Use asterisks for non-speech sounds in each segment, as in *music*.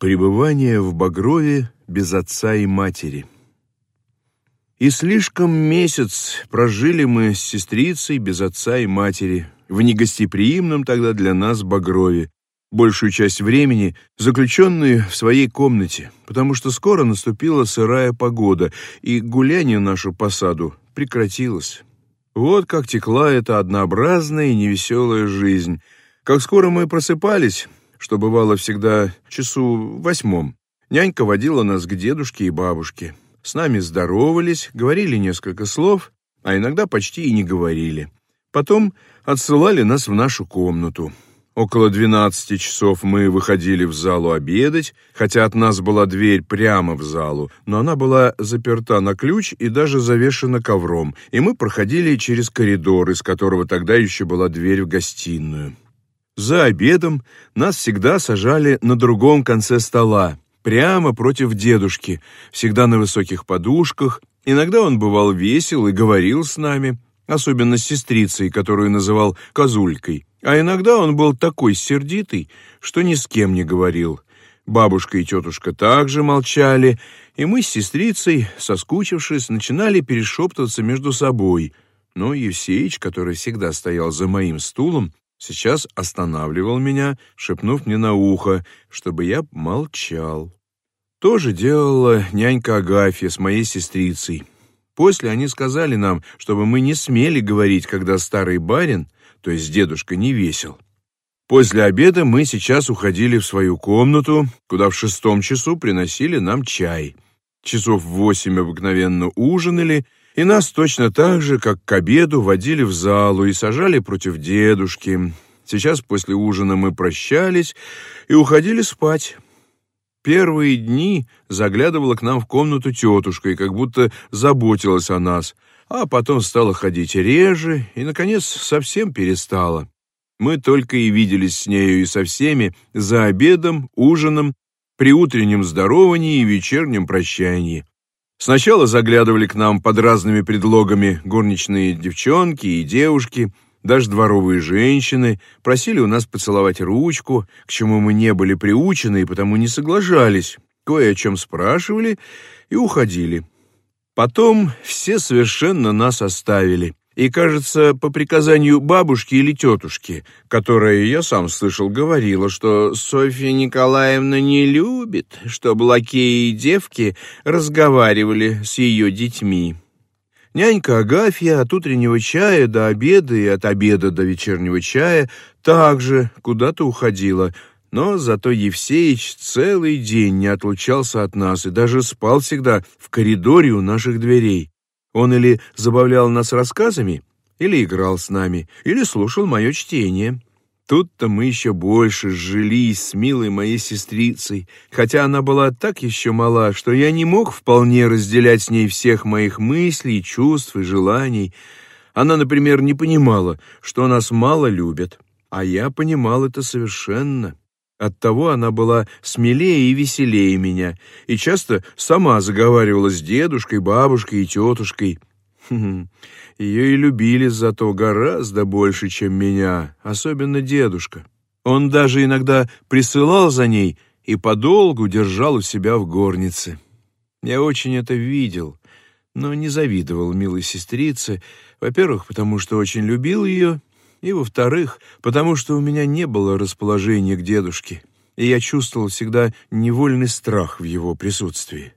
Пребывание в Багрове без отца и матери. И слишком месяц прожили мы с сестрицей без отца и матери в негостеприимном тогда для нас Багрове, большую часть времени заключенные в своей комнате, потому что скоро наступила сырая погода, и гуляние наше по саду прекратилось. Вот как текла эта однообразная и невеселая жизнь. Как скоро мы просыпались, что бывало всегда часу восьмом. Нянька водила нас к дедушке и бабушке. С нами здоровались, говорили несколько слов, а иногда почти и не говорили. Потом отсылали нас в нашу комнату. Около двенадцати часов мы выходили в залу обедать, хотя от нас была дверь прямо в залу, но она была заперта на ключ и даже завешена ковром, и мы проходили через коридор, из которого тогда еще была дверь в гостиную. За обедом нас всегда сажали на другом конце стола, прямо против дедушки, всегда на высоких подушках. Иногда он бывал весел и говорил с нами, особенно с сестрицей, которую называл Козулькой. А иногда он был такой сердитый, что ни с кем не говорил. Бабушка и тетушка также молчали, и мы с сестрицей, соскучившись, начинали перешептываться между собой. Но Евсеич, который всегда стоял за моим стулом, сейчас останавливал меня, шепнув мне на ухо, чтобы я молчал. То же делала нянька Агафья с моей сестрицей. После они сказали нам, чтобы мы не смели говорить, когда старый барин, то есть дедушка, не весел. После обеда мы сейчас уходили в свою комнату, куда в шестом часу приносили нам чай. Часов в восемь обыкновенно ужинали — и нас точно так же, как к обеду, водили в залу и сажали против дедушки. Сейчас после ужина мы прощались и уходили спать. Первые дни заглядывала к нам в комнату тетушка и как будто заботилась о нас, а потом стала ходить реже и, наконец, совсем перестала. Мы только и виделись с нею и со всеми за обедом, ужином, при утреннем здоровании и вечернем прощании. Сначала заглядывали к нам под разными предлогами горничные девчонки и девушки, даже дворовые женщины, просили у нас поцеловать ручку, к чему мы не были приучены и потому не соглашались, кое о чем спрашивали и уходили. Потом все совершенно нас оставили. И, кажется, по приказанию бабушки или тетушки, которая, я сам слышал, говорила, что Софья Николаевна не любит, чтобы лакеи и девки разговаривали с ее детьми. Нянька Агафья от утреннего чая до обеда и от обеда до вечернего чая также куда-то уходила, но зато Евсеич целый день не отлучался от нас и даже спал всегда в коридоре у наших дверей. Он или забавлял нас рассказами, или играл с нами, или слушал мое чтение. Тут-то мы еще больше сжились с милой моей сестрицей, хотя она была так еще мала, что я не мог вполне разделять с ней всех моих мыслей, чувств и желаний. Она, например, не понимала, что нас мало любят, а я понимал это совершенно. Оттого она была смелее и веселее меня, и часто сама заговаривала с дедушкой, бабушкой и тетушкой. Ее и любили зато гораздо больше, чем меня, особенно дедушка. Он даже иногда присылал за ней и подолгу держал у себя в горнице. Я очень это видел, но не завидовал милой сестрице, во-первых, потому что очень любил ее, и, во-вторых, потому что у меня не было расположения к дедушке, и я чувствовал всегда невольный страх в его присутствии.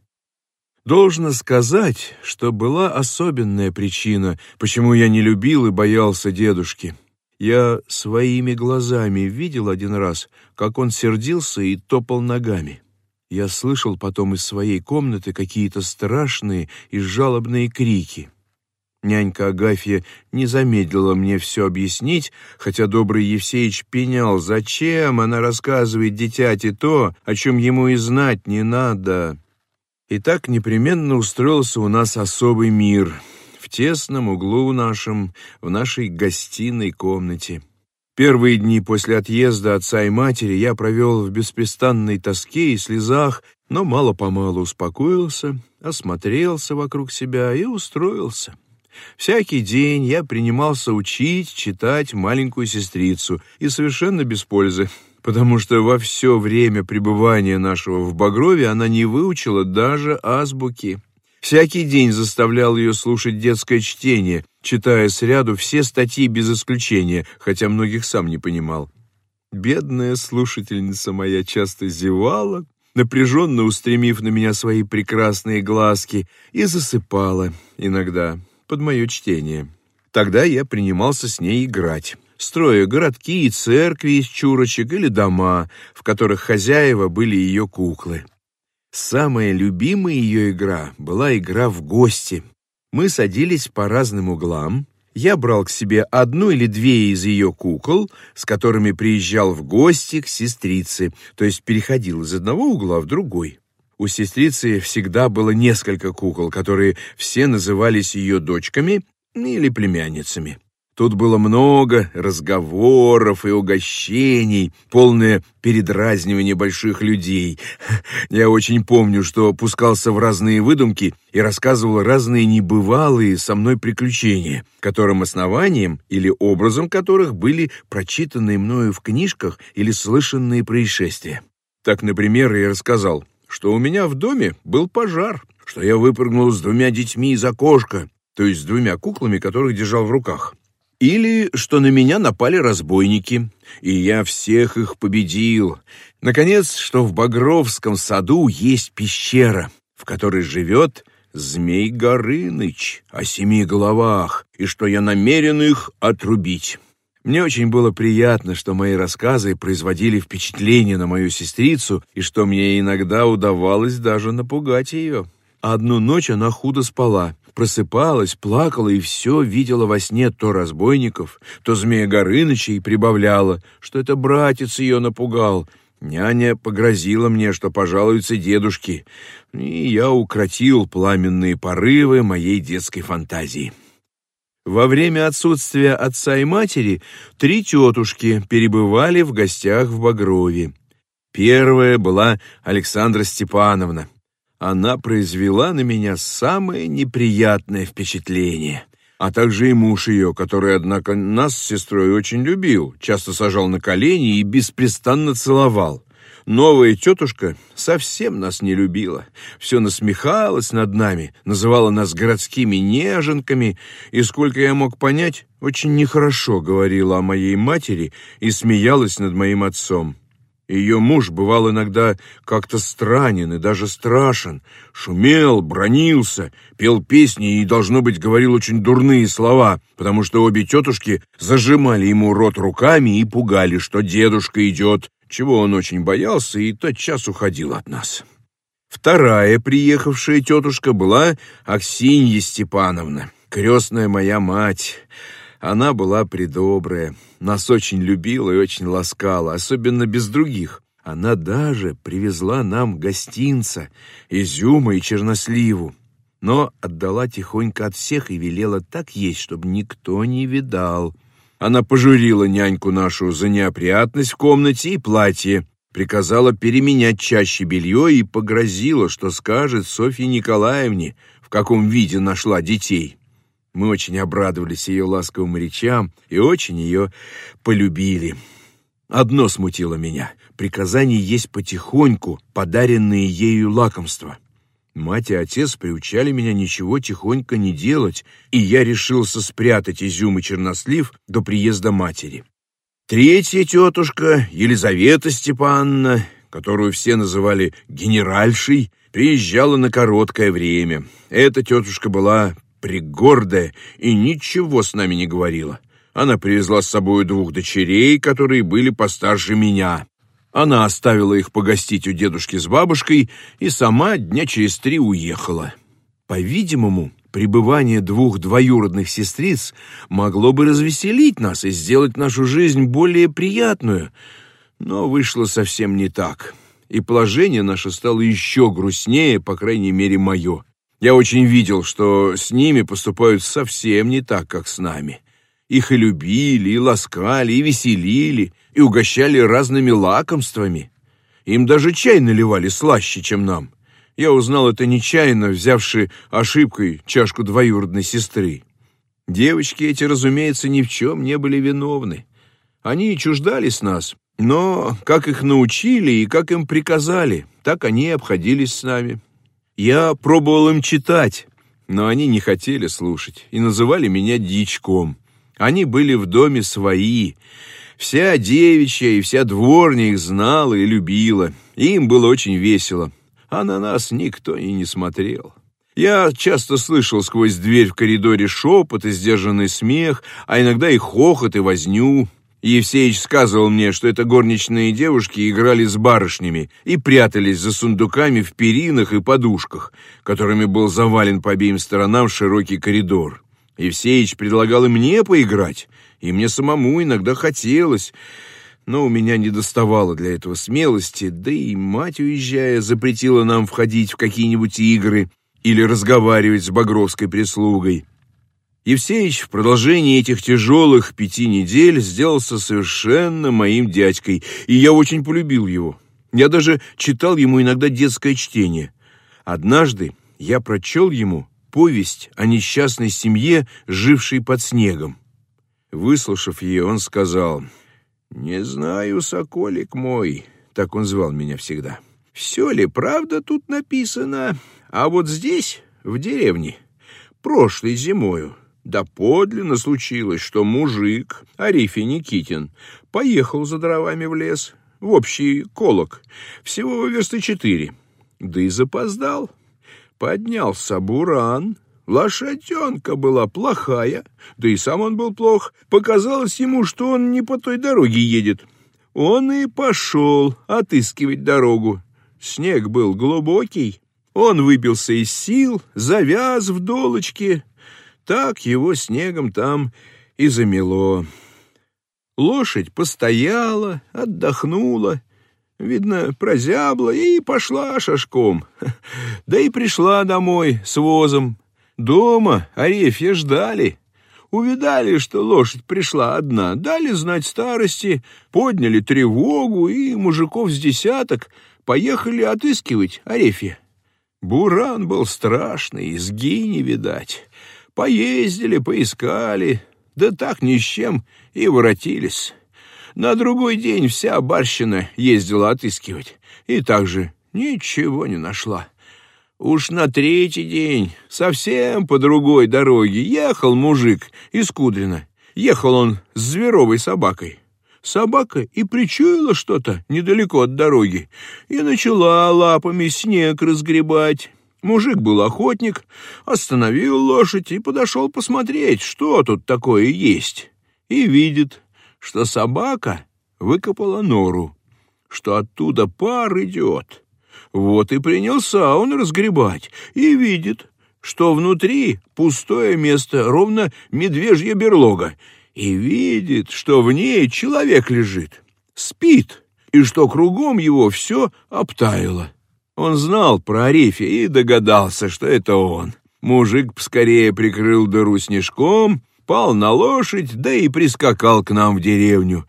Должно сказать, что была особенная причина, почему я не любил и боялся дедушки. Я своими глазами видел один раз, как он сердился и топал ногами. Я слышал потом из своей комнаты какие-то страшные и жалобные крики. Нянька Агафья не замедлила мне все объяснить, хотя добрый Евсеич пенял, зачем она рассказывает дитяти то, о чем ему и знать не надо. И так непременно устроился у нас особый мир в тесном углу нашем, в нашей гостиной комнате. Первые дни после отъезда отца и матери я провел в беспрестанной тоске и слезах, но мало-помалу успокоился, осмотрелся вокруг себя и устроился. Всякий день я принимался учить, читать маленькую сестрицу, и совершенно без пользы, потому что во все время пребывания нашего в Багрове она не выучила даже азбуки. Всякий день заставлял ее слушать детское чтение, читая сряду все статьи без исключения, хотя многих сам не понимал. Бедная слушательница моя часто зевала, напряженно устремив на меня свои прекрасные глазки, и засыпала иногда под мое чтение. Тогда я принимался с ней играть, строя городки и церкви из чурочек или дома, в которых хозяева были ее куклы. Самая любимая ее игра была игра в гости. Мы садились по разным углам. Я брал к себе одну или две из ее кукол, с которыми приезжал в гости к сестрице, то есть переходил из одного угла в другой. У сестрицы всегда было несколько кукол, которые все назывались ее дочками или племянницами. Тут было много разговоров и угощений, полное передразнивание больших людей. *laughs* Я очень помню, что пускался в разные выдумки и рассказывал разные небывалые со мной приключения, которым основанием или образом которых были прочитанные мною в книжках или слышанные происшествия. Так, например, я рассказал, что у меня в доме был пожар, что я выпрыгнул с двумя детьми из окошка, то есть с двумя куклами, которых держал в руках. Или что на меня напали разбойники, и я всех их победил. Наконец, что в Багровском саду есть пещера, в которой живет Змей Горыныч о семи головах, и что я намерен их отрубить. Мне очень было приятно, что мои рассказы производили впечатление на мою сестрицу, и что мне иногда удавалось даже напугать ее. Одну ночь она худо спала, просыпалась, плакала и все видела во сне то разбойников, то змея Горыныча и прибавляла, что это братец ее напугал. Няня погрозила мне, что пожалуются дедушки, и я укротил пламенные порывы моей детской фантазии. Во время отсутствия отца и матери три тетушки перебывали в гостях в Багрове. Первая была Александра Степановна, она произвела на меня самое неприятное впечатление. А также и муж ее, который, однако, нас с сестрой очень любил, часто сажал на колени и беспрестанно целовал. Новая тетушка совсем нас не любила, все насмехалась над нами, называла нас городскими неженками, и, сколько я мог понять, очень нехорошо говорила о моей матери и смеялась над моим отцом. Ее муж бывал иногда как-то странен и даже страшен, шумел, бронился, пел песни и, должно быть, говорил очень дурные слова, потому что обе тетушки зажимали ему рот руками и пугали, что дедушка идет, чего он очень боялся и тотчас уходил от нас. Вторая приехавшая тетушка была Аксинья Степановна, крестная моя мать. Она была предобрая, нас очень любила и очень ласкала, особенно без других. Она даже привезла нам гостинца, изюма и черносливу, но отдала тихонько от всех и велела так есть, чтобы никто не видал. Она пожурила няньку нашу за неопрятность в комнате и платье, приказала переменять чаще белье и погрозила, что скажет Софье Николаевне, в каком виде нашла детей. Мы очень обрадовались ее ласковым речам и очень ее полюбили. Одно смутило меня — приказание есть потихоньку подаренные ею лакомства. Мать и отец приучали меня ничего тихонько не делать, и я решился спрятать изюм и чернослив до приезда матери. Третья тетушка, Елизавета Степановна, которую все называли генеральшей, приезжала на короткое время. Эта тетушка была пригордая и ничего с нами не говорила. Она привезла с собой двух дочерей, которые были постарше меня. Она оставила их погостить у дедушки с бабушкой и сама дня через три уехала. По-видимому, пребывание двух двоюродных сестриц могло бы развеселить нас и сделать нашу жизнь более приятную, но вышло совсем не так, и положение наше стало еще грустнее, по крайней мере, мое. Я очень видел, что с ними поступают совсем не так, как с нами. Их и любили, и ласкали, и веселили, и угощали разными лакомствами. Им даже чай наливали слаще, чем нам. Я узнал это нечаянно, взявши ошибкой чашку двоюродной сестры. Девочки эти, разумеется, ни в чем не были виновны. Они чуждались нас Но как их научили и как им приказали, так они и обходились с нами. Я пробовал им читать, но они не хотели слушать и называли меня дичком. Они были в доме свои. Вся девичья и вся дворня их знала и любила. Им было очень весело. А на нас никто и не смотрел. Я часто слышал сквозь дверь в коридоре шепот и сдержанный смех, а иногда и хохот, и возню. Евсеич сказывал мне, что это горничные девушки играли с барышнями и прятались за сундуками в перинах и подушках, которыми был завален по обеим сторонам широкий коридор. Евсеич предлагал и мне поиграть, и мне самому иногда хотелось, но у меня не доставало для этого смелости, да и мать, уезжая, запретила нам входить в какие-нибудь игры — или разговаривать с багровской прислугой. Евсеич в продолжении этих тяжелых пяти недель сделался совершенно моим дядькой, и я очень полюбил его. Я даже читал ему иногда детское чтение. Однажды я прочел ему повесть о несчастной семье, жившей под снегом. Выслушав ее, он сказал, «Не знаю, соколик мой», — так он звал меня всегда, — «все ли правда тут написано, а вот здесь, в деревне, прошлой зимою, да подлинно случилось, что мужик, Арифий Никитин, поехал за дровами в лес, в общий колок, всего версты четыре, да и запоздал. Поднялся буран, лошаденка была плохая, да и сам он был плох, показалось ему, что он не по той дороге едет. Он и пошел отыскивать дорогу. Снег был глубокий, он выбился из сил, завяз в долочке. Так его снегом там и замело. Лошадь постояла, отдохнула, видно, прозябла и пошла шашком. *laughs* Да и пришла домой с возом. Дома Арефья ждали. Увидали, что лошадь пришла одна, дали знать старости, подняли тревогу, и мужиков с десяток поехали отыскивать Арефья. Буран был страшный, изги не видать. Поездили, поискали, да так ни с чем и воротились. На другой день вся барщина ездила отыскивать, и также ничего не нашла. Уж на третий день, совсем по другой дороге, ехал мужик из Кудрина. Ехал он с зверовой собакой. Собака и причуяла что-то недалеко от дороги и начала лапами снег разгребать. Мужик был охотник, остановил лошадь и подошел посмотреть, что тут такое есть. И видит, что собака выкопала нору, что оттуда пар идет. Вот и принялся он разгребать, и видит, что внутри пустое место, ровно медвежья берлога, и видит, что в ней человек лежит, спит, и что кругом его все обтаяло. Он знал про Арифе и догадался, что это он. Мужик скорее прикрыл дыру снежком, пал на лошадь, да и прискакал к нам в деревню.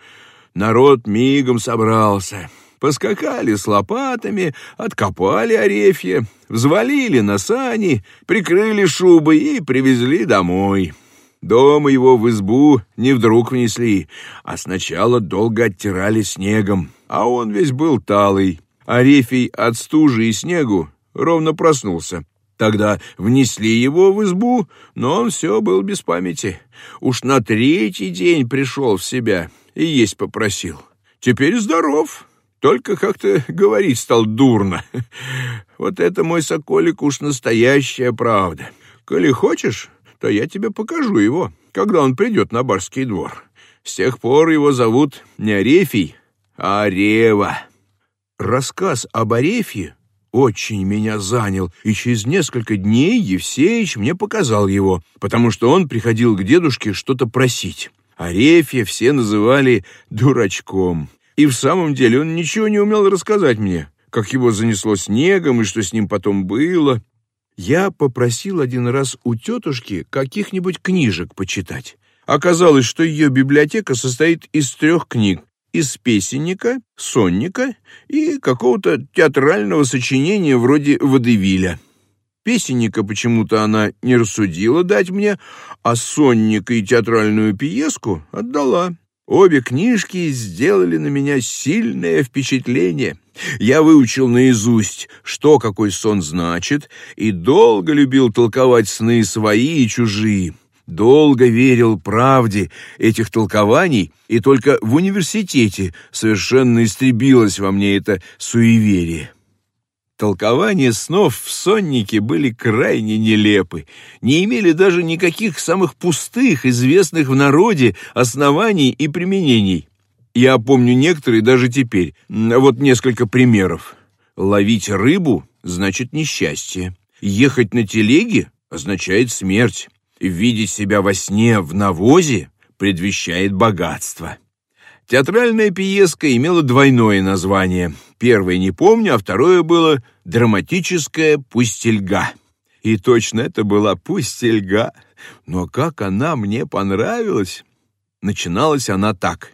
Народ мигом собрался. Поскакали с лопатами, откопали орефье, взвалили на сани, прикрыли шубы и привезли домой. Дома его в избу не вдруг внесли, а сначала долго оттирали снегом, а он весь был талый. Арефий от стужи и снегу ровно проснулся. Тогда внесли его в избу, но он все был без памяти. Уж на третий день пришел в себя и есть попросил. Теперь здоров, только как-то говорить стал дурно. *laughs* Вот это, мой соколик, уж настоящая правда. Коли хочешь, то я тебе покажу его, когда он придет на барский двор. С тех пор его зовут не Арефий, а Арева. Рассказ об Арефье очень меня занял, и через несколько дней Евсеич мне показал его, потому что он приходил к дедушке что-то просить. Арефья все называли дурачком. И в самом деле он ничего не умел рассказать мне, как его занесло снегом и что с ним потом было. Я попросил один раз у тетушки каких-нибудь книжек почитать. Оказалось, что ее библиотека состоит из трех книг. Из песенника, сонника и какого-то театрального сочинения вроде «Водевиля». Песенника почему-то она не рассудила дать мне, а сонника и театральную пьеску отдала. Обе книжки сделали на меня сильное впечатление. Я выучил наизусть, что какой сон значит, и долго любил толковать сны свои и чужие. Долго верил правде этих толкований, и только в университете совершенно истребилось во мне это суеверие. Толкования снов в соннике были крайне нелепы, не имели даже никаких самых пустых, известных в народе оснований и применений. Я помню некоторые даже теперь. Вот несколько примеров. Ловить рыбу значит несчастье. Ехать на телеге означает смерть. Видеть себя во сне в навозе предвещает богатство. Театральная пьеска имела двойное название. Первое не помню, а второе было «Драматическая пустельга». И точно это была пустельга. Но как она мне понравилась! Начиналась она так.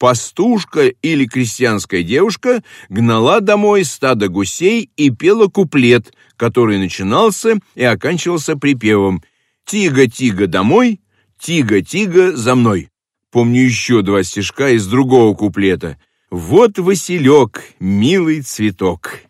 Пастушка или крестьянская девушка гнала домой стадо гусей и пела куплет, который начинался и оканчивался припевом «Тига-тига домой, тига-тига за мной». Помню еще два стишка из другого куплета. «Вот Василек, милый цветок».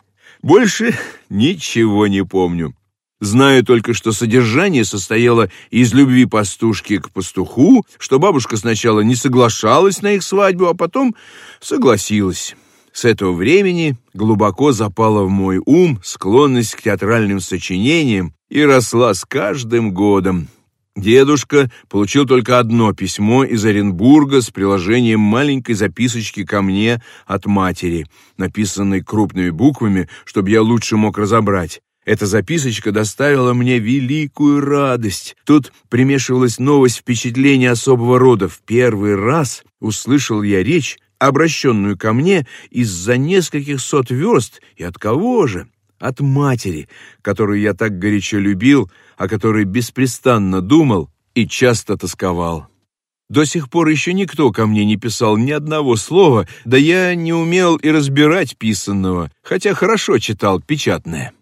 Больше ничего не помню. Знаю только, что содержание состояло из любви пастушки к пастуху, что бабушка сначала не соглашалась на их свадьбу, а потом согласилась. С этого времени глубоко запала в мой ум склонность к театральным сочинениям и росла с каждым годом, Дедушка получил только одно письмо из Оренбурга с приложением маленькой записочки ко мне от матери, написанной крупными буквами, чтобы я лучше мог разобрать. Эта записочка доставила мне великую радость. Тут примешивалась новость впечатления особого рода. В первый раз услышал я речь, обращенную ко мне из-за нескольких сот верст, и от кого же? от матери, которую я так горячо любил, о которой беспрестанно думал и часто тосковал. До сих пор еще никто ко мне не писал ни одного слова, да я не умел и разбирать писанного, хотя хорошо читал печатное.